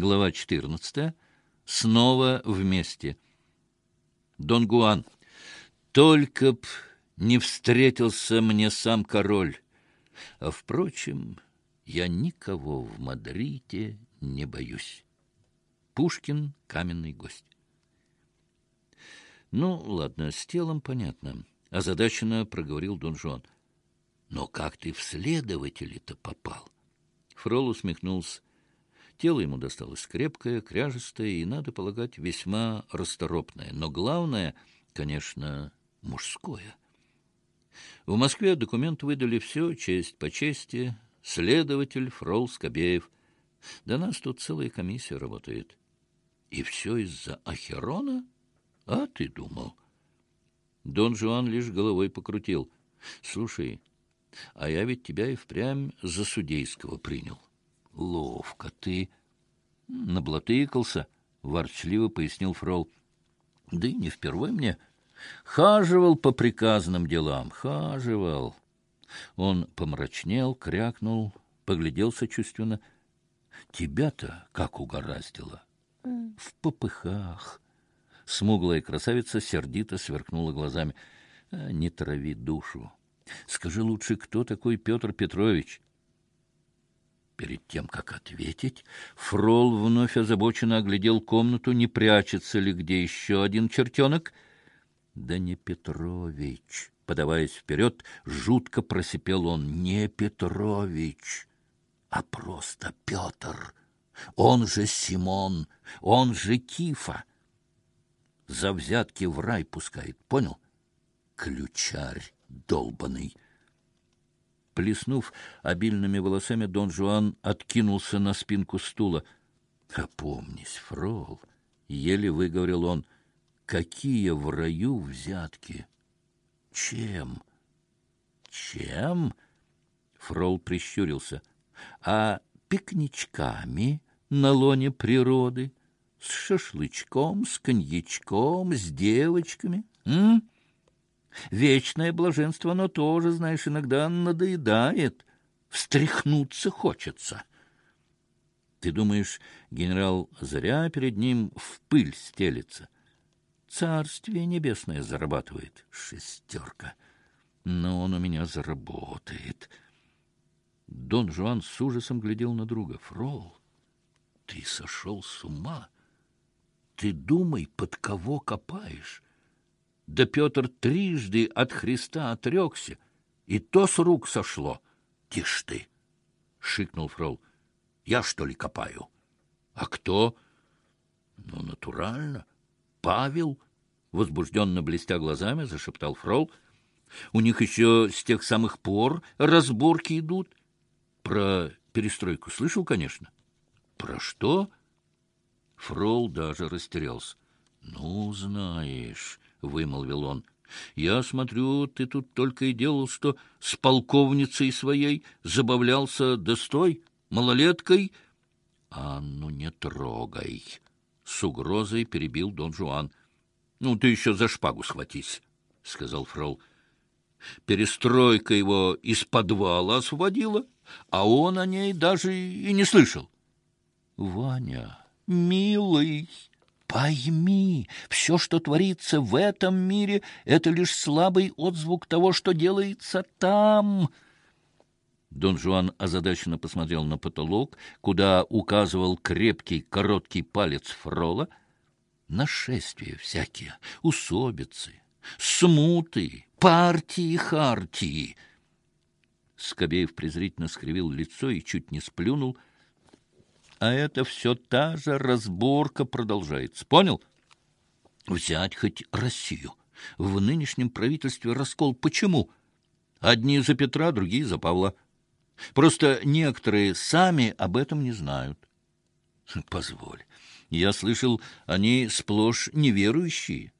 Глава 14. Снова вместе. Дон Гуан. Только б не встретился мне сам король. А, впрочем, я никого в Мадриде не боюсь. Пушкин — каменный гость. Ну, ладно, с телом понятно. Озадаченно проговорил Дон Жуан. Но как ты в следователи-то попал? Фрол усмехнулся. Тело ему досталось крепкое, кряжестое и, надо полагать, весьма расторопное. Но главное, конечно, мужское. В Москве документ выдали все, честь по чести, следователь Фрол Скобеев. Да нас тут целая комиссия работает. И все из-за Ахерона? А ты думал? Дон Жуан лишь головой покрутил. Слушай, а я ведь тебя и впрямь за судейского принял. Ловко ты. Наблатыкался, ворчливо пояснил Фрол. Да и не впервой мне. Хаживал по приказанным делам, хаживал. Он помрачнел, крякнул, поглядел сочувственно. Тебя-то как угораздило? В попыхах. Смуглая красавица сердито сверкнула глазами. Не трави душу. Скажи лучше, кто такой Петр Петрович? Перед тем, как ответить, Фрол вновь озабоченно оглядел комнату, не прячется ли где еще один чертенок. Да не Петрович. Подаваясь вперед, жутко просипел он. Не Петрович, а просто Петр. Он же Симон, он же Кифа. За взятки в рай пускает, понял? Ключарь долбанный. Плеснув обильными волосами, Дон Жуан откинулся на спинку стула. — Опомнись, Фрол, — еле выговорил он, — какие в раю взятки? — Чем? — Чем? Фрол прищурился. — А пикничками на лоне природы? С шашлычком, с коньячком, с девочками? М? Вечное блаженство, оно тоже, знаешь, иногда надоедает. Встряхнуться хочется. Ты думаешь, генерал зря перед ним в пыль стелится? Царствие небесное зарабатывает. Шестерка. Но он у меня заработает. Дон Жуан с ужасом глядел на друга. Фрол, ты сошел с ума? Ты думай, под кого копаешь. Да Петр трижды от Христа отрекся, и то с рук сошло. — Тише ты! — шикнул Фрол. — Я, что ли, копаю? — А кто? — Ну, натурально. Павел, возбужденно блестя глазами, зашептал Фрол. — У них еще с тех самых пор разборки идут. Про перестройку слышал, конечно. — Про что? Фрол даже растерялся. — Ну, знаешь... — вымолвил он. — Я смотрю, ты тут только и делал, что с полковницей своей забавлялся, да стой, малолеткой. — А ну не трогай! — с угрозой перебил Дон Жуан. — Ну, ты еще за шпагу схватись, — сказал Фрол. Перестройка его из подвала освободила, а он о ней даже и не слышал. — Ваня, милый! Пойми, все, что творится в этом мире, это лишь слабый отзвук того, что делается там. Дон Жуан озадаченно посмотрел на потолок, куда указывал крепкий короткий палец Фрола. Нашествия всякие, усобицы, смуты, партии-хартии. Скобеев презрительно скривил лицо и чуть не сплюнул — а это все та же разборка продолжается. Понял? Взять хоть Россию. В нынешнем правительстве раскол. Почему? Одни за Петра, другие за Павла. Просто некоторые сами об этом не знают. Позволь. Я слышал, они сплошь неверующие.